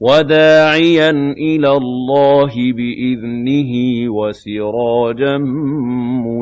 وَدَاعِيًا إِلَى اللَّهِ بِإِذْنِهِ وَسِرَاجًا مُّنِيرًا